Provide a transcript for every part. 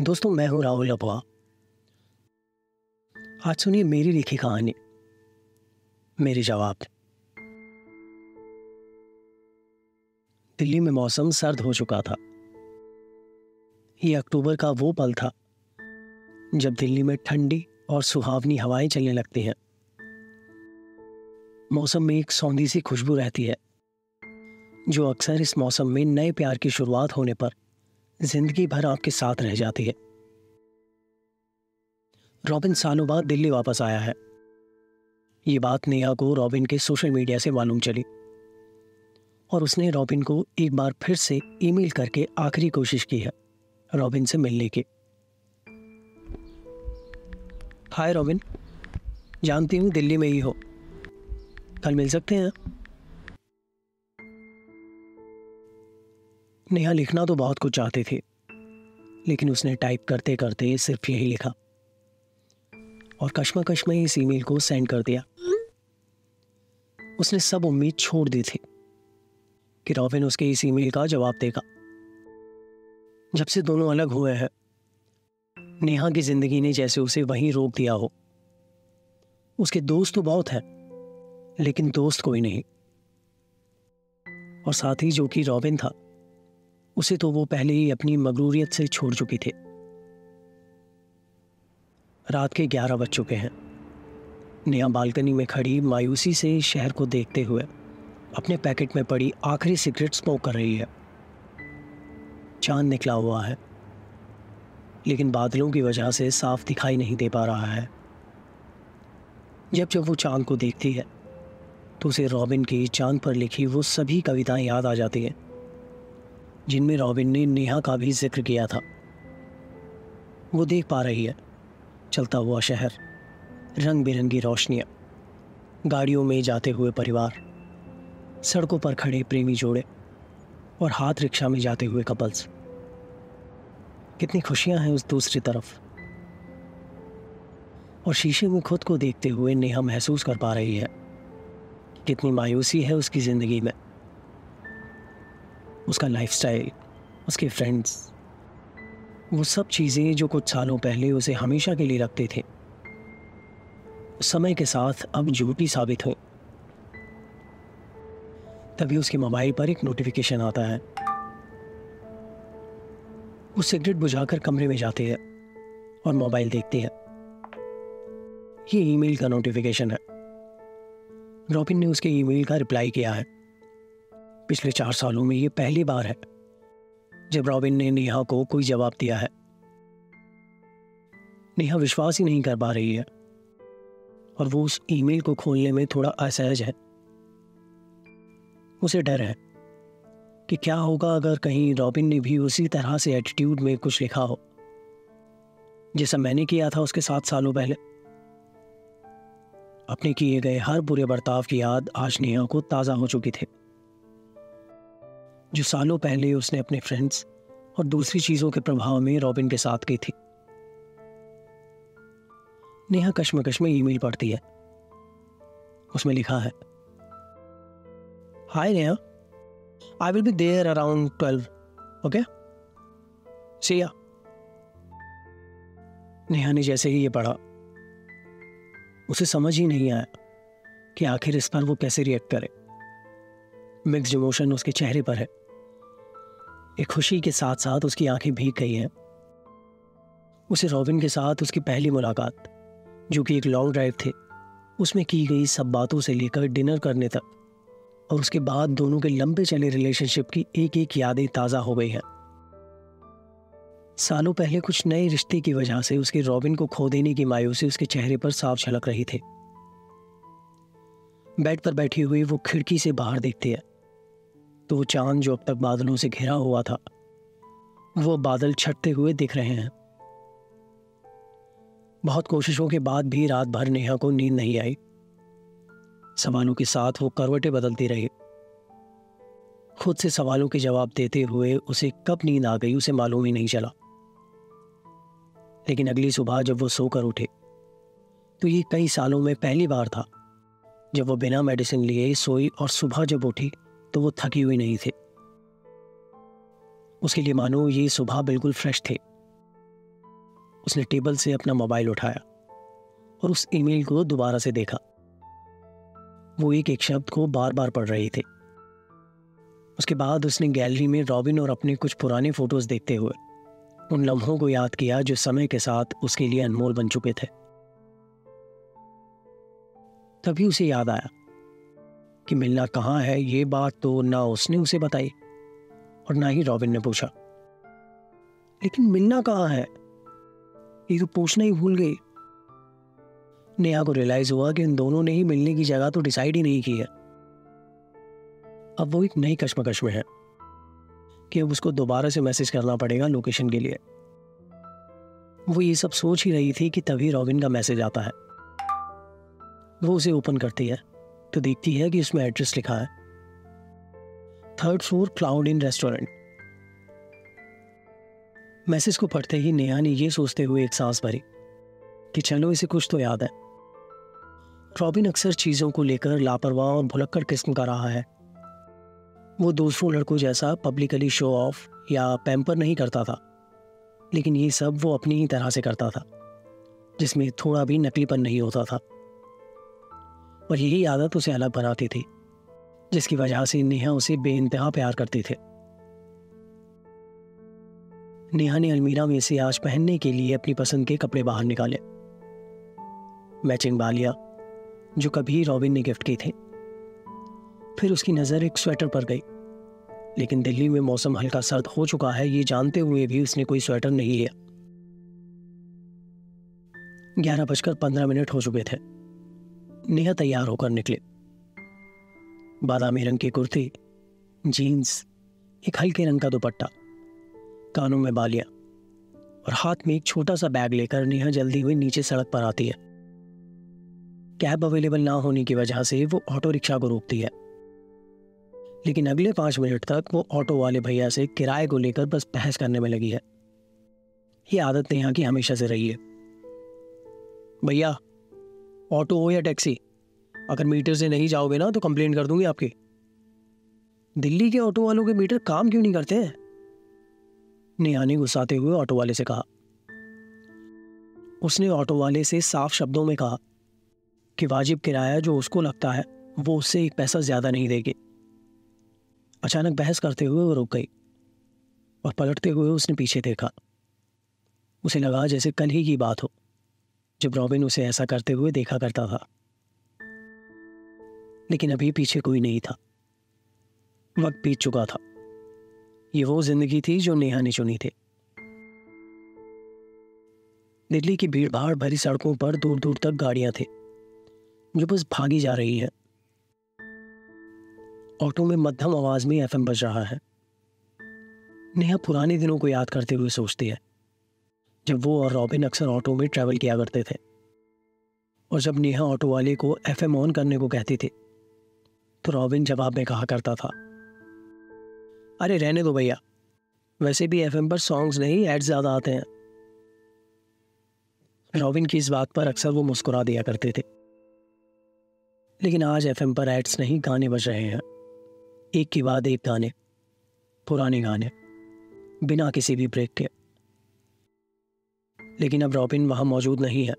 दोस्तों, मैं हूँ राहुल अबवा आज सुनिए मेरी लिखी कहानी। मेरे जवाब। दिल्ली में मौसम सर्द हो चुका था। ये अक्टूबर का वो पल था, जब दिल्ली में ठंडी और सुहावनी हवाएँ चलने लगती हैं। मौसम में एक सौंधी सी खुशबू रहती है, जो अक्सर इस मौसम में नए प्यार की शुरुआत होने पर ज़िंदगी भर आपके साथ रह जाती है। रॉबिन सालों बाद दिल्ली वापस आया है। ये बात नेहा को रॉबिन के सोशल मीडिया से मालूम चली। और उसने रॉबिन को एक बार फिर से ईमेल करके आखिरी कोशिश की है, रॉबिन से मिलने की। हाय रॉबिन, जानती हूँ दिल्ली में ही हो। कल मिल सकते हैं? नेहा लिखना तो बहुत कुछ चाहती थी, लेकिन उसने टाइप करते करते सिर्फ़ यही लिखा और कश्मकश में इस ईमेल को सेंड कर दिया। उसने सब उम्मीद छोड़ दी थी कि रॉबिन उसके इस ईमेल का जवाब देगा। जब से दोनों अलग हुए हैं, नेहा की ज़िंदगी ने जैसे उसे वहीं रोक दिया हो। उसके दोस्त तो बहुत हैं, लेकिन दोस्त कोई नहीं। और साथ ही जो कि रॉबिन था उसे तो वो पहले ही अपनी मगरूरियत से छोड़ चुकी थी। रात के ग्यारह बज चुके हैं। नेहा बालकनी में खड़ी मायूसी से शहर को देखते हुए अपने पैकेट में पड़ी आखिरी सिगरेट स्मोक कर रही है। चाँद निकला हुआ है, लेकिन बादलों की वजह से साफ़ दिखाई नहीं दे पा रहा है। जब जब वो चाँद को देखती है तो उसे रॉबिन की चाँद पर लिखी वो सभी कविताएँ याद आ जाती हैं। जिनमें रॉबिन ने नेहा का भी ज़िक्र किया था। वो देख पा रही है। चलता हुआ शहर। रंग बिरंगी रोशनियाँ। गाड़ियों में जाते हुए परिवार। सड़कों पर खड़े प्रेमी जोड़े। और हाथ रिक्शा में जाते हुए कपल्स। कितनी खुशियाँ हैं उस दूसरी तरफ़। और शीशे में खुद को देखते हुए नेहा महसूस कर पा रही है। कितनी मायूसी है उसकी ज़िंदगी में। उसका लाइफस्टाइल उसके फ्रेंड्स वो सब चीज़ें जो कुछ सालों पहले उसे हमेशा के लिए रखते थे। समय के साथ अब झूठी साबित हुई तभी उसके मोबाइल पर एक नोटिफिकेशन आता है। वो सिगरेट बुझाकर कमरे में जाती है और मोबाइल देखती है। ये ईमेल का नोटिफिकेशन है। रॉबिन ने उसके ईमेल का रिप्लाई किया है। पिछले चार सालों में ये पहली बार है, जब रॉबिन ने नेहा को कोई जवाब दिया है। नेहा विश्वास ही नहीं कर पा रही है, और वो उस ईमेल को खोलने में थोड़ा असहज है। उसे डर है कि क्या होगा अगर कहीं रॉबिन ने भी उसी तरह से एटीट्यूड में कुछ लिखा हो, जैसा मैंने किया था उसके सात सालों पहले। अपने किए गए हर बुरे बर्ताव की याद आज नेहा को ताज़ा हो चुकी थी। जो सालों पहले उसने अपने फ्रेंड्स और दूसरी चीज़ों के प्रभाव में रॉबिन के साथ की थी। नेहा कश्मकश में ईमेल पढ़ती है। उसमें लिखा है, hi Neha I will be there around twelve okay Siya Neha ने जैसे ही ये पढ़ा, उसे समझ ही नहीं आया कि आखिर इस पर वो कैसे रिएक्ट करे। मिक्स इमोशन उसके चेहरे पर है। एक खुशी के साथ साथ उसकी आँखें भीग गई हैं। उसे रॉबिन के साथ उसकी पहली मुलाकात, जो कि एक लॉन्ग ड्राइव थे, उसमें की गई सब बातों से लेकर डिनर करने तक, और उसके बाद दोनों के लंबे चले रिलेशनशिप की एक एक यादें ताज़ा हो गई हैं। सालों पहले कुछ नए रिश्ते की वजह से उसके रॉबिन को खो देने की मायूसी उसके चेहरे पर साफ़ झलक रही थी। बेड पर बैठी हुई वो खिड़की से बाहर देखती है। तो वो चाँद जो अब तक बादलों से घिरा हुआ था, वो बादल छटते हुए दिख रहे हैं। बहुत कोशिशों के बाद भी रात भर नेहा को नींद नहीं आई। सवालों के साथ वो करवटें बदलती रही। खुद से सवालों के जवाब देते हुए उसे कब नींद आ गई उसे मालूम ही नहीं चला। लेकिन अगली सुबह जब वो सोकर उठे तो ये कई सालों में पहली बार था, जब वो बिना मेडिसिन लिए सोई और सुबह जब उठी तो वो थकी हुई नहीं थी। उसके लिए मानो ये सुबह बिल्कुल फ्रेश थे। उसने टेबल से अपना मोबाइल उठाया और उस ईमेल को दोबारा से देखा। वो एक एक शब्द को बार बार पढ़ रही थी। उसके बाद उसने गैलरी में रॉबिन और अपने कुछ पुराने फ़ोटोज़ देखते हुए उन लम्हों को याद किया जो समय के साथ उसके लिए अनमोल बन चुके थे। तभी उसे याद आया कि मिलना कहाँ है, ये बात तो ना उसने उसे बताई और ना ही रॉबिन ने पूछा। लेकिन मिलना कहाँ है? ये तो पूछना ही भूल गई। नेहा को रियलाइज़ हुआ कि इन दोनों ने ही मिलने की जगह तो डिसाइड ही नहीं की है। अब वो एक नई कश्मकश में है कि अब उसको दोबारा से मैसेज करना पड़ेगा लोकेशन के लिए। वो ये सब सोच ही रही थी कि तभी रॉबिन का मैसेज आता है। वो उसे ओपन करती है। तो देखती है कि उसमें एड्रेस लिखा है। Third floor Cloud Inn restaurant message को पढ़ते ही नेहा ने यह सोचते हुए एक सांस भरी कि चलो इसे कुछ तो याद है। रॉबिन अक्सर चीज़ों को लेकर लापरवाह और भुलक्कड़ किस्म का रहा है। वो दूसरों लड़कों जैसा पब्लिकली शो ऑफ़ या पैम्पर नहीं करता था। लेकिन ये सब वो अपनी ही तरह से करता था, जिसमें थोड़ा भी नकलीपन नहीं होता था। और यही आदत उसे अलग बनाती थी, जिसकी वजह से नेहा उसे बेइंतहा प्यार करती थे। नेहा ने अलमीरा में से आज पहनने के लिए अपनी पसंद के कपड़े बाहर निकाले। मैचिंग बालिया, जो कभी रॉबिन ने गिफ्ट की थी। फिर उसकी नज़र एक स्वेटर पर गई, लेकिन दिल्ली में मौसम हल्का सर्द हो चुका है, ये जानते हुए भी उसने कोई स्वेटर नहीं लिया। ग्यारह बजकर पंद्रह मिनट हो चुके थे। नेहा तैयार होकर निकले। बादामी रंग की कुर्ती, जीन्स, एक हल्के रंग का दुपट्टा, कानों में बालियाँ, और हाथ में एक छोटा सा बैग लेकर नेहा जल्दी हुई नीचे सड़क पर आती है। कैब अवेलेबल ना होने की वजह से वो ऑटो रिक्शा को रोकती है। लेकिन अगले पाँच मिनट तक वो ऑटो वाले भैया से किराए को लेकर बस बहस करने में लगी है। ये आदत नेहा की हमेशा से रही है। भैया ऑटो हो या टैक्सी। अगर मीटर से नहीं जाओगे ना तो कंप्लेंट कर दूँगी आपकी। दिल्ली के ऑटो वालों के मीटर काम क्यों नहीं करते हैं? नेहा ने गुस्साते हुए ऑटो वाले से कहा। उसने ऑटो वाले से साफ़ शब्दों में कहा कि वाजिब किराया जो उसको लगता है, वो उससे एक पैसा ज़्यादा नहीं देगी। अचानक बहस करते हुए वो रुक गई और पलटते हुए उसने पीछे देखा। उसे लगा जैसे कल ही की बात हो। जब रॉबिन उसे ऐसा करते हुए देखा करता था। लेकिन अभी पीछे कोई नहीं था। वक्त बीत चुका था। ये वो ज़िंदगी थी जो नेहा ने चुनी थी। दिल्ली की भीड़ भाड़ भरी सड़कों पर दूर दूर तक गाड़ियाँ थी, जो बस भागी जा रही है। ऑटो में मध्यम आवाज़ में एफएम बज रहा है। नेहा पुराने दिनों को याद करते हुए सोचती है। जब वो और रॉबिन अक्सर ऑटो में ट्रैवल किया करते थे और जब नेहा ऑटो वाले को एफएम ऑन करने को कहती थी तो रॉबिन जवाब में कहा करता था, अरे, रहने दो भैया, वैसे भी एफएम पर सॉन्ग्स नहीं एड्स ज़्यादा आते हैं. रॉबिन की इस बात पर अक्सर वो मुस्कुरा दिया करते थे। लेकिन आज एफएम पर एड्स नहीं, गाने बज रहे हैं। एक के बाद एक गाने, पुराने गाने, बिना किसी भी ब्रेक के। लेकिन अब रॉबिन वहाँ मौजूद नहीं है,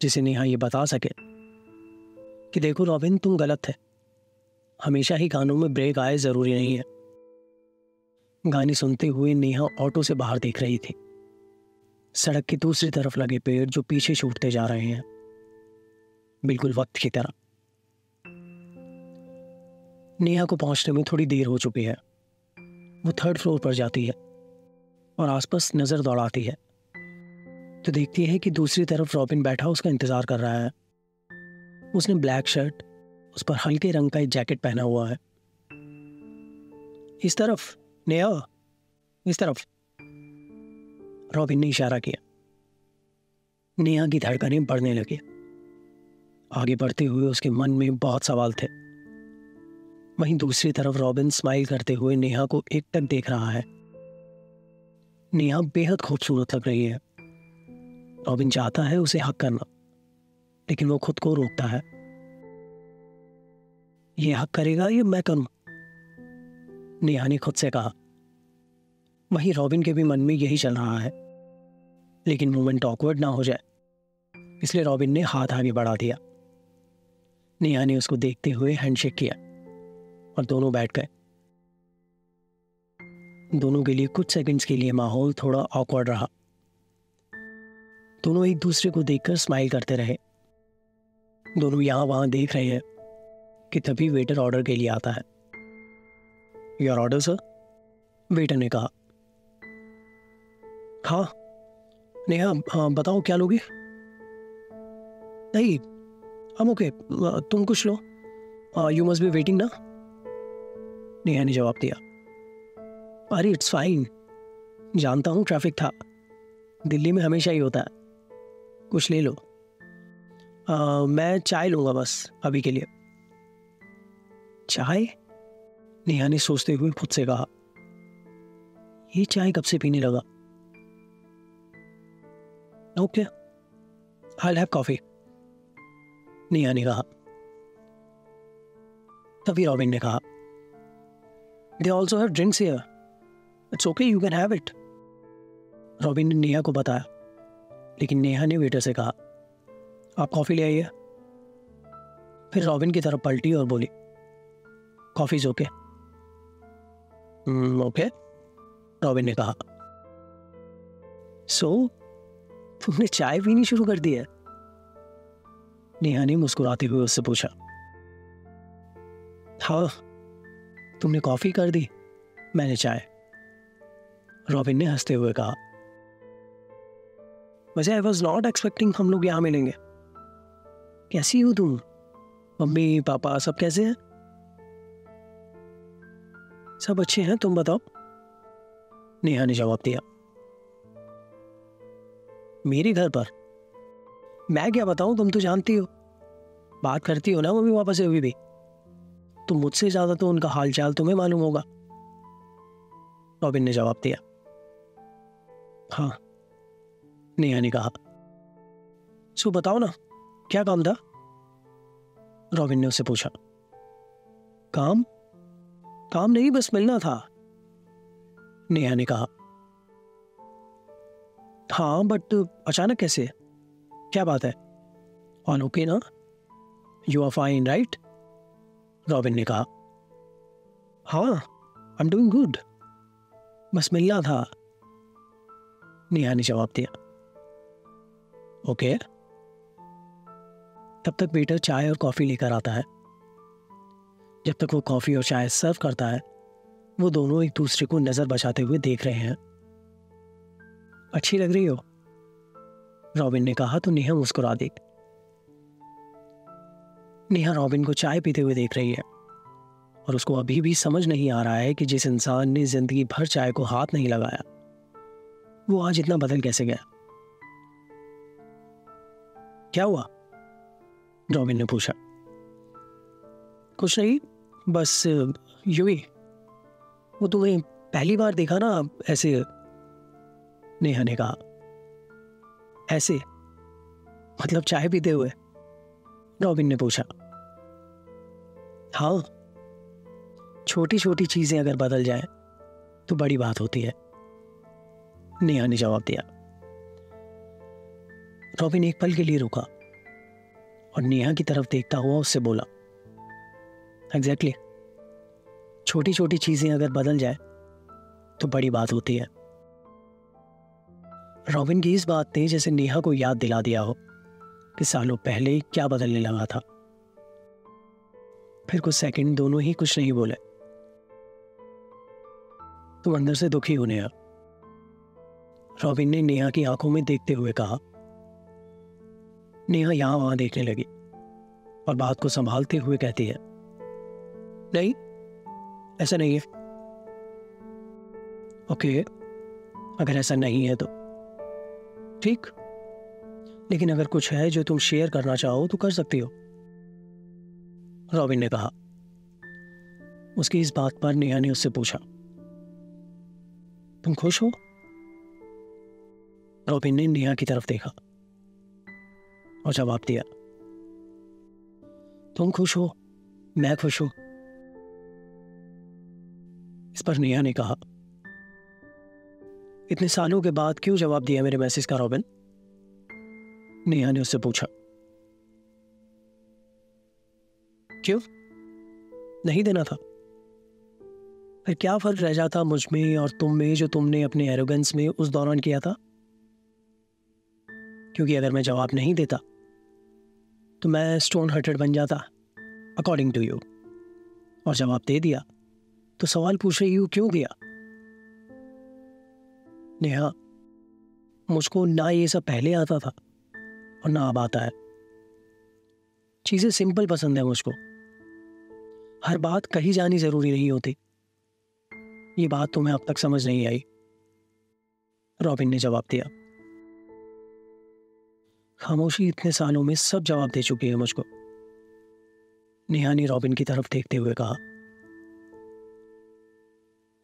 जिसे नेहा ये बता सके कि देखो रॉबिन, तुम गलत है। हमेशा ही गानों में ब्रेक आए ज़रूरी नहीं है। गाने सुनते हुए नेहा ऑटो से बाहर देख रही थी। सड़क की दूसरी तरफ़ लगे पेड़ जो पीछे छूटते जा रहे हैं। बिल्कुल वक्त की तरह। नेहा को पहुँचने में थोड़ी देर हो चुकी है। वो थर्ड फ्लोर पर जाती है और आसपास नज़र दौड़ाती है। तो देखती है कि दूसरी तरफ़ रॉबिन बैठा उसका इंतज़ार कर रहा है। उसने ब्लैक शर्ट, उस पर हल्के रंग का एक जैकेट पहना हुआ है। इस तरफ़, नेहा, इस तरफ़। रॉबिन ने इशारा किया। नेहा की धड़कनें बढ़ने लगी। आगे बढ़ते हुए उसके मन में बहुत सवाल थे। वहीं दूसरी तरफ़ रॉबिन स्माइल करते हुए नेहा को एक टक देख रहा है। नेहा बेहद खूबसूरत लग रही है। रॉबिन चाहता है, उसे हक करना। लेकिन वो खुद को रोकता है। ये हक करेगा, ये मैं करूँ? नेहा ने खुद से कहा। वहीं रॉबिन के भी मन में यही चल रहा है। लेकिन मोमेंट ऑकवर्ड ना हो जाए। इसलिए रॉबिन ने हाथ आगे बढ़ा दिया। नेहा ने उसको देखते हुए हैंडशेक किया और दोनों बैठ गए। दोनों के लिए कुछ सेकंड्स के लिए माहौल थोड़ा ऑकवर्ड रहा। दोनों एक दूसरे को देखकर स्माइल करते रहे। दोनों यहाँ वहाँ देख रहे हैं कि तभी वेटर ऑर्डर के लिए आता है। योर ऑर्डर सर वेटर ने कहा। हाँ। नेहा हाँ बताओ, क्या लोगे? नहीं। हम ओके, तुम कुछ लो। यू मस्ट बी वेटिंग ना? नेहा ने जवाब दिया। अरे इट्स फाइन जानता हूँ ट्रैफ़िक था। दिल्ली में हमेशा ही होता है। कुछ ले लो। आ, मैं चाय लूँगा बस अभी के लिए। चाय? नेहा ने सोचते हुए खुद से कहा। ये चाय कब से पीने लगा? Okay I have coffee Neha ने कहा। तभी रॉबिन ने कहा। They also have drinks here it's okay you can have it Robin ने नेहा को बताया। लेकिन नेहा ने वेटर से कहा आप कॉफ़ी ले आइए। फिर रॉबिन की तरफ़ पलटी और बोली कॉफ़ी ओके। ओके? रॉबिन ने कहा सो so, तुमने चाय पीनी शुरू कर दी है? नेहा ने मुस्कुराते हुए उससे पूछा हाँ तुमने कॉफ़ी कर दी? मैंने चाय। रॉबिन ने हँसते हुए कहा वैसे आई वॉज़ नॉट एक्सपेक्टिंग हम लोग यहाँ मिलेंगे। कैसी हो तुम? मम्मी, पापा, सब कैसे हैं? सब अच्छे हैं, तुम बताओ। नेहा ने जवाब दिया। मेरे घर पर? मैं क्या बताऊँ, तुम तो जानती हो। बात करती हो ना, मम्मी पापा से अभी भी। तो मुझसे ज़्यादा तो उनका हालचाल तुम्हें मालूम होगा। रॉबिन ने जवाब दिया। हाँ नेहा ने कहा सो बताओ ना, क्या काम था? रॉबिन ने उससे पूछा। काम? काम नहीं, बस मिलना था। नेहा ने कहा हाँ बट अचानक कैसे? क्या बात है? ऑन ओके ना? You are fine right Robin ने कहा। हाँ आई एम डूइंग गुड बस मिलना था। नेहा ने जवाब दिया। ओके। तब तक वेटर चाय और कॉफ़ी लेकर आता है। जब तक वो कॉफ़ी और चाय सर्व करता है, वो दोनों एक दूसरे को नज़र बचाते हुए देख रहे हैं। अच्छी लग रही हो? रॉबिन ने कहा तो नेहा मुस्कुरा दी। नेहा रॉबिन को चाय पीते हुए देख रही है, और उसको अभी भी समझ नहीं आ रहा है कि जिस इंसान ने ज़िंदगी भर चाय को हाथ नहीं लगाया, वो आज इतना बदल कैसे गया? क्या हुआ? रॉबिन ने पूछा। कुछ नहीं, बस यू ही। वो तुम्हें पहली बार देखा ना, ऐसे? नेहा ने कहा। ऐसे? मतलब चाय पीते हुए? रॉबिन ने पूछा। हाँ। छोटी छोटी चीज़ें अगर बदल जाए तो बड़ी बात होती है। नेहा ने जवाब दिया। रॉबिन एक पल के लिए रुका और नेहा की तरफ़ देखता हुआ उससे बोला एग्जैक्टली exactly. छोटी छोटी चीज़ें अगर बदल जाए तो बड़ी बात होती है. रॉबिन की इस बात ने जैसे नेहा को याद दिला दिया हो कि सालों पहले क्या बदलने लगा था। फिर कुछ सेकंड दोनों ही कुछ नहीं बोले। तुम अंदर से दुखी हो नेहा। रॉबिन ने नेहा की आँखों में देखते हुए कहा नेहा यहाँ वहाँ देखने लगी और बात को संभालते हुए कहती है, नहीं, ऐसा नहीं है। ओके, अगर ऐसा नहीं है तो ठीक, लेकिन अगर कुछ है जो तुम शेयर करना चाहो तो कर सकती हो। रॉबिन ने कहा। उसकी इस बात पर नेहा ने उससे पूछा, तुम खुश हो? रॉबिन ने नेहा की तरफ़ देखा। और जवाब दिया तुम खुश हो मैं खुश हूँ इस पर नेहा ने कहा, इतने सालों के बाद क्यों जवाब दिया मेरे मैसेज का, रॉबिन? नेहा ने उससे पूछा, क्यों? नहीं देना था। फिर क्या फ़र्क रह जाता मुझमें और तुम में जो तुमने अपने एरोगेंस में उस दौरान किया था? क्योंकि अगर मैं जवाब नहीं देता तो मैं स्टोन हर्टेड बन जाता अकॉर्डिंग टू यू और जवाब दे दिया तो सवाल पूछ रही हूँ, क्यों गया? नेहा, मुझको ना ये सब पहले आता था, और ना अब आता है। चीज़ें सिंपल पसंद है मुझको। हर बात कही जानी ज़रूरी नहीं होती। ये बात तुम्हें अब तक समझ नहीं आई। रॉबिन ने जवाब दिया। खामोशी इतने सालों में सब जवाब दे चुकी है मुझको। नेहा ने रॉबिन की तरफ़ देखते हुए कहा,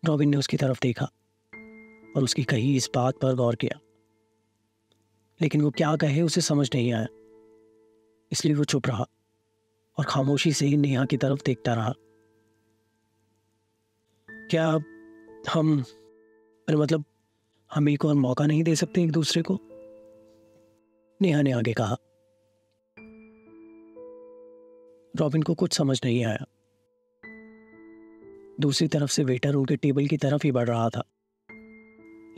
रॉबिन ने उसकी तरफ़ देखा और उसकी कही इस बात पर गौर किया। लेकिन वो क्या कहे उसे समझ नहीं आया। इसलिए वो चुप रहा और खामोशी से ही नेहा की तरफ़ देखता रहा। क्या हम अरे मतलब हम एक और मौका नहीं दे सकते एक दूसरे को? नेहा ने आगे कहा। रॉबिन को कुछ समझ नहीं आया। दूसरी तरफ़ से वेटर उनके टेबल की तरफ़ ही बढ़ रहा था।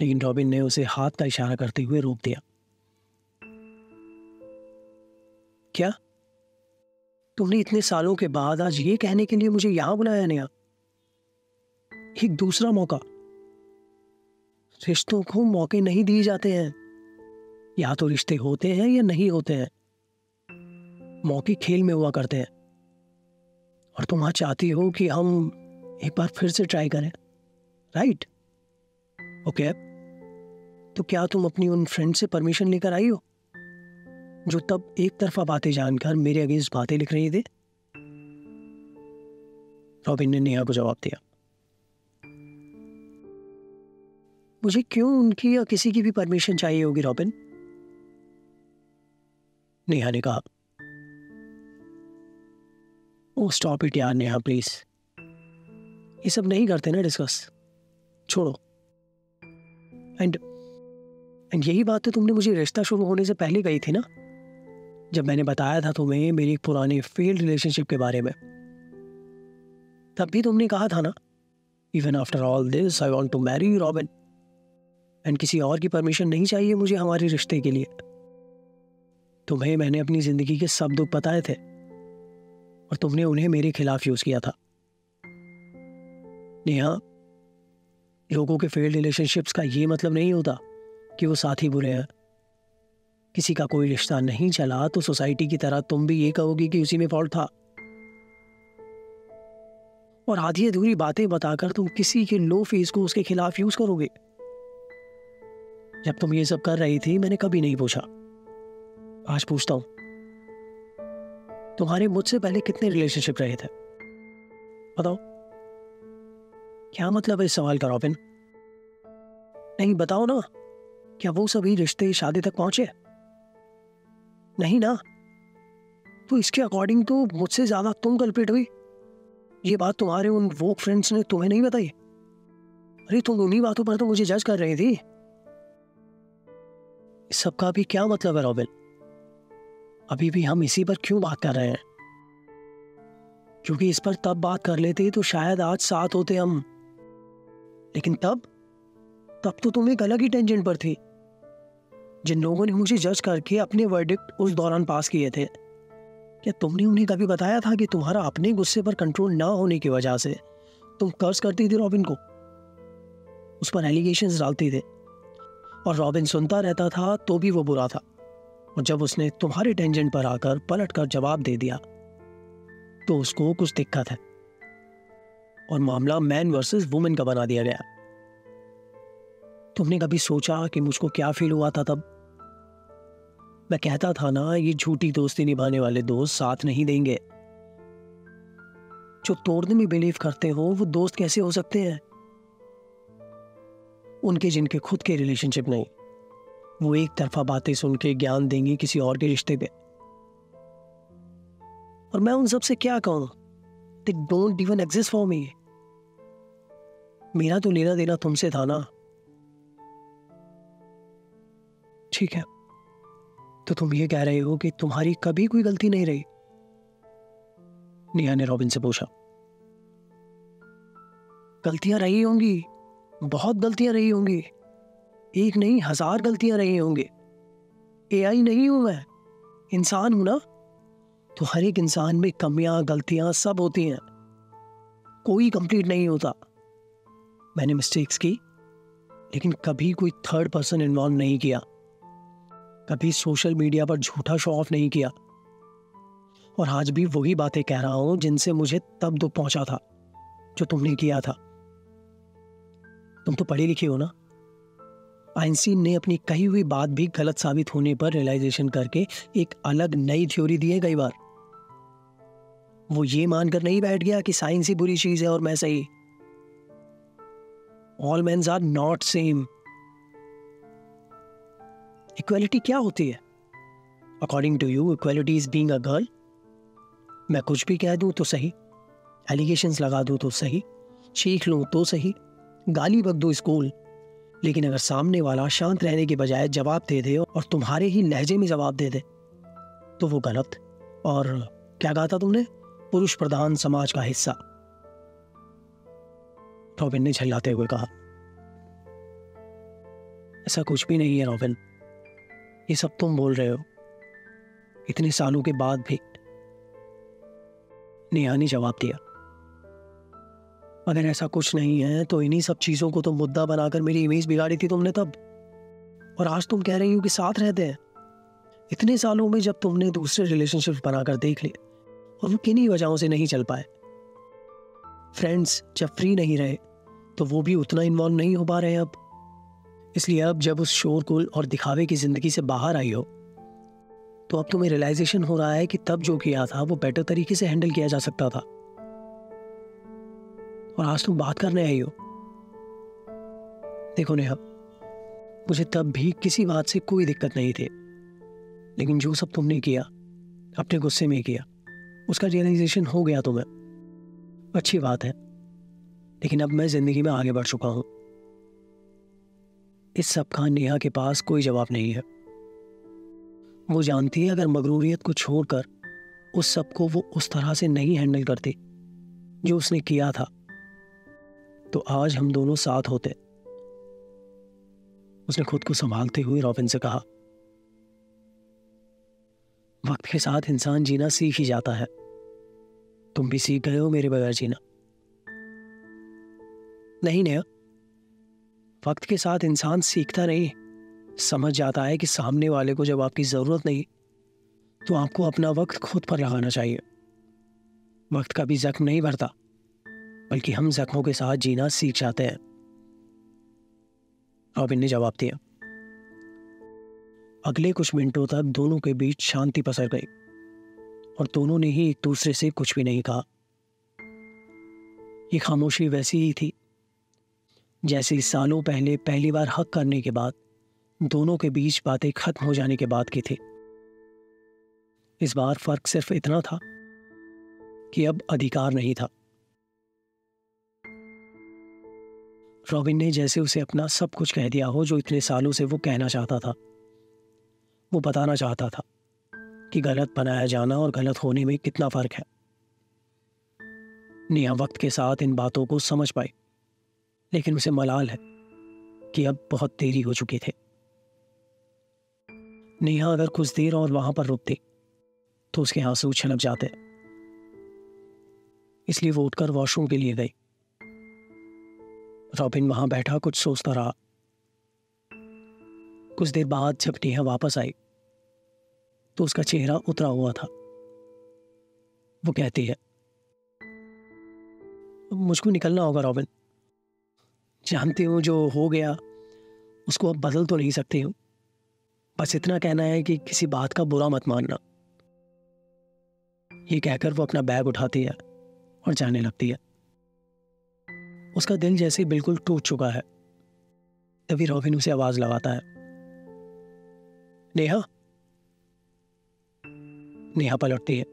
लेकिन रॉबिन ने उसे हाथ का इशारा करते हुए रोक दिया। क्या? तुमने इतने सालों के बाद आज ये कहने के लिए मुझे यहाँ बुलाया नया एक दूसरा मौका। रिश्तों को मौके नहीं दिए जाते हैं। या तो रिश्ते होते हैं या नहीं होते हैं। मौके खेल में हुआ करते हैं। और तुम आज चाहती हो कि हम एक बार फिर से ट्राई करें राइट ओके तो क्या तुम अपनी उन फ्रेंड से परमिशन लेकर आई हो, जो तब एक तरफा बातें जानकर मेरे अगेंस्ट बातें लिख रही थे? रॉबिन ने नेहा को जवाब दिया। मुझे क्यों उनकी या किसी की भी परमिशन चाहिए होगी, रॉबिन? नेहा ने कहा ओ स्टॉप इट यार नेहा प्लीज़ ये सब नहीं करते ना डिस्कस छोड़ो. एंड एंड यही बात तो तुमने मुझे रिश्ता शुरू होने से पहले कही थी ना? जब मैंने बताया था तुम्हें मेरी एक पुरानी फेल्ड रिलेशनशिप के बारे में। तब भी तुमने कहा था ना even after all this I want to marry Robin and किसी और की परमिशन नहीं चाहिए मुझे हमारे रिश्ते के लिए। तुम्हें मैंने अपनी ज़िंदगी के सब दुख बताए थे, और तुमने उन्हें मेरे खिलाफ यूज़ किया था। नेहा, लोगों के फेल्ड रिलेशनशिप्स का ये मतलब नहीं होता कि वो साथ ही बुरे हैं। किसी का कोई रिश्ता नहीं चला तो सोसाइटी की तरह तुम भी ये कहोगी कि उसी में फॉल्ट था। और आधी अधूरी बातें बताकर तुम किसी के लो फेस को उसके खिलाफ यूज़ करोगे। जब तुम ये सब कर रही थी, मैंने कभी नहीं पूछा। आज पूछता हूँ। तुम्हारे मुझसे पहले कितने रिलेशनशिप रहे थे? बताओ। क्या मतलब है इस सवाल का, रॉबिन? नहीं, बताओ ना। क्या वो सभी रिश्ते शादी तक पहुँचे? नहीं ना। तो इसके अकॉर्डिंग तो मुझसे ज़्यादा तुम कल्प्रिट हुई। ये बात तुम्हारे उन वो फ्रेंड्स ने तुम्हें नहीं बताई। अरे, तुम उन्हीं बातों पर तो मुझे जज कर रही थी। इस सब भी क्या मतलब है, रॉबिन? अभी भी हम इसी पर क्यों बात कर रहे हैं? क्योंकि इस पर तब बात कर लेते तो शायद आज साथ होते हम। लेकिन तब? तब तो तुम एक अलग ही टेंशन पर थी। जिन लोगों ने मुझे जज करके अपने वर्डिक्ट उस दौरान पास किए थे। क्या तुमने उन्हें कभी बताया था कि तुम्हारा अपने गुस्से पर कंट्रोल ना होने की वजह से? तुम कर्ज करती थी रॉबिन को। उस पर एलिगेशन डालती थे। और रॉबिन सुनता रहता था तो भी वो बुरा था। और जब उसने तुम्हारे टेंजेंट पर आकर पलट कर जवाब दे दिया तो उसको कुछ दिक्कत है। और मामला मैन वर्सेस वुमेन का बना दिया गया। तुमने कभी सोचा कि मुझको क्या फील हुआ था तब? मैं कहता था ना, ये झूठी दोस्ती निभाने वाले दोस्त साथ नहीं देंगे। जो तोड़ने में बिलीव करते हो, वो दोस्त कैसे हो सकते हैं? उनके जिनके खुद के रिलेशनशिप नहीं। वो एक तरफा बातें सुन के ज्ञान देंगे किसी और के रिश्ते पे। और मैं उन सबसे क्या कहूँ? They don't even exist for me मेरा तो लेना देना तुमसे था ना। ठीक है। तो तुम ये कह रहे हो कि तुम्हारी कभी कोई गलती नहीं रही? नेहा ने रॉबिन से पूछा। गलतियाँ रही होंगी। बहुत गलतियाँ रही होंगी। एक नहीं, हज़ार गलतियाँ रही होंगी। एआई नहीं हूँ मैं। इंसान हूँ ना? तो हर एक इंसान में कमियाँ, गलतियाँ सब होती हैं। कोई कंप्लीट नहीं होता। मैंने मिस्टेक्स की, लेकिन कभी कोई थर्ड पर्सन इन्वॉल्व नहीं किया। कभी सोशल मीडिया पर झूठा शो ऑफ़ नहीं किया। और आज भी वही बातें कह रहा हूँ जिनसे मुझे तब दुख पहुँचा था, जो तुमने किया था। तुम तो पढ़े लिखे हो ना? आइंस्टीन ने अपनी कही हुई बात भी गलत साबित होने पर रियलाइजेशन करके एक अलग नई थ्योरी दी है कई बार। वो ये मानकर नहीं बैठ गया कि साइंस ही बुरी चीज़ है और मैं सही। ऑल मैं आर नॉट सेम इक्वालिटी क्या होती है? According to you equality is being a girl मैं कुछ भी कह दूँ तो सही। एलिगेशन लगा दूँ तो सही। चीख लूँ तो सही। गाली बक दो स्कूल। लेकिन अगर सामने वाला शांत रहने के बजाय जवाब दे दे और तुम्हारे ही लहजे में जवाब दे दे तो वो गलत। और क्या कहा था तुमने? पुरुष प्रधान समाज का हिस्सा। रॉबिन ने झल्लाते हुए कहा, ऐसा कुछ भी नहीं है रॉबिन। ये सब तुम बोल रहे हो। इतने सालों के बाद भी। नेहा ने जवाब दिया। अगर ऐसा कुछ नहीं है तो इन्हीं सब चीज़ों को तो मुद्दा बनाकर मेरी इमेज बिगाड़ी थी तुमने तब। और आज तुम कह रही हो कि साथ रहते हैं। इतने सालों में जब तुमने दूसरे रिलेशनशिप बनाकर देख लिए, और वो किन्हीं वजहों से नहीं चल पाए? फ्रेंड्स जब फ्री नहीं रहे तो वो भी उतना इन्वॉल्व नहीं हो पा रहे अब। इसलिए अब जब उस शोरगुल और दिखावे की ज़िंदगी से बाहर आई हो तो अब तुम्हें रियलाइजेशन हो रहा है कि तब जो किया था, वो बेटर तरीके से हैंडल किया जा सकता था। और आज तुम बात करने आई हो। देखो नेहा, मुझे तब भी किसी बात से कोई दिक्कत नहीं थी। लेकिन जो सब तुमने किया, अपने गुस्से में किया, उसका रियलाइजेशन हो गया तुम्हें। अच्छी बात है। लेकिन अब मैं ज़िंदगी में आगे बढ़ चुका हूँ। इस सब का नेहा के पास कोई जवाब नहीं है। वो जानती है अगर मगरूरियत को छोड़कर उस सबको वो उस तरह से नहीं हैंडल करती, जो उसने किया था। तो आज हम दोनों साथ होते। उसने खुद को संभालते हुए रॉबिन से कहा, वक्त के साथ इंसान जीना सीख ही जाता है। तुम भी सीख गए हो मेरे बगैर जीना। नहीं नया वक्त के साथ इंसान सीखता नहीं। समझ जाता है कि सामने वाले को जब आपकी ज़रूरत नहीं तो आपको अपना वक्त खुद पर लगाना चाहिए। वक्त का भी जख्म नहीं भरता। बल्कि हम जख्मों के साथ जीना सीख जाते हैं। रॉबिन ने जवाब दिया। अगले कुछ मिनटों तक दोनों के बीच शांति पसर गई और दोनों ने ही एक दूसरे से कुछ भी नहीं कहा। ये खामोशी वैसी ही थी, जैसे सालों पहले पहली बार हक करने के बाद दोनों के बीच बातें खत्म हो जाने के बाद की थी। इस बार फ़र्क सिर्फ़ इतना था कि अब अधिकार नहीं था। रॉबिन ने जैसे उसे अपना सब कुछ कह दिया हो, जो इतने सालों से वो कहना चाहता था। वो बताना चाहता था कि गलत बनाया जाना और गलत होने में कितना फ़र्क है। नेहा वक्त के साथ इन बातों को समझ पाई, लेकिन उसे मलाल है कि अब बहुत देरी हो चुकी थे। नेहा अगर कुछ देर और वहाँ पर रुकती तो उसके आँसू छनक जाते। इसलिए वो उठकर वॉशरूम के लिए गई। रॉबिन वहाँ बैठा, कुछ सोचता रहा। कुछ देर बाद जब नेहा वापस आई। तो उसका चेहरा उतरा हुआ था। वो कहती है, मुझको निकलना होगा, रॉबिन। जानती हूँ जो हो गया, उसको अब बदल तो नहीं सकती हूँ। बस इतना कहना है कि किसी बात का बुरा मत मानना। ये कहकर वो अपना बैग उठाती है और जाने लगती है। उसका दिल जैसे बिल्कुल टूट चुका है, तभी रॉबिन उसे आवाज़ लगाता है। नेहा? नेहा पलटती है।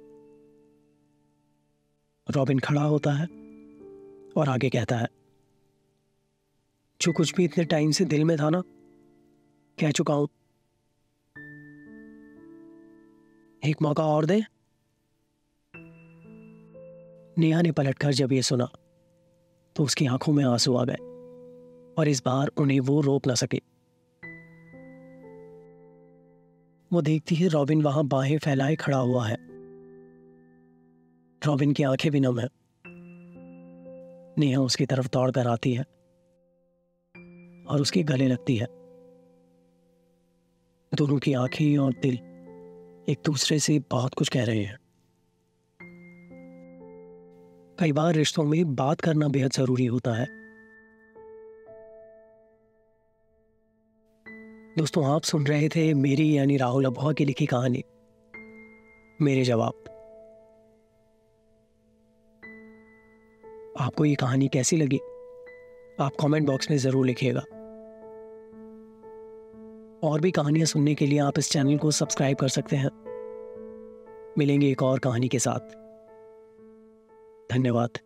रॉबिन खड़ा होता है और आगे कहता है, जो कुछ भी इतने टाइम से दिल में था ना, कह चुका हूँ। एक मौका और दे? नेहा ने पलटकर जब ये सुना तो उसकी आँखों में आँसू आ गए और इस बार उन्हें वो रोक ना सके। वो देखती है रॉबिन वहाँ बाहें फैलाए खड़ा हुआ है। रॉबिन की आँखें भी नम है। नेहा उसकी तरफ़ दौड़ कर आती है और उसके गले लगती है। दोनों की आँखें और दिल एक दूसरे से बहुत कुछ कह रहे हैं। कई बार रिश्तों में बात करना बेहद ज़रूरी होता है। दोस्तों, आप सुन रहे थे मेरी यानी राहुल अबुआ की लिखी कहानी। मेरे जवाब। आपको ये कहानी कैसी लगी? आप कमेंट बॉक्स में ज़रूर लिखिएगा। और भी कहानियाँ सुनने के लिए आप इस चैनल को सब्सक्राइब कर सकते हैं। मिलेंगे एक और कहानी के साथ। धन्यवाद।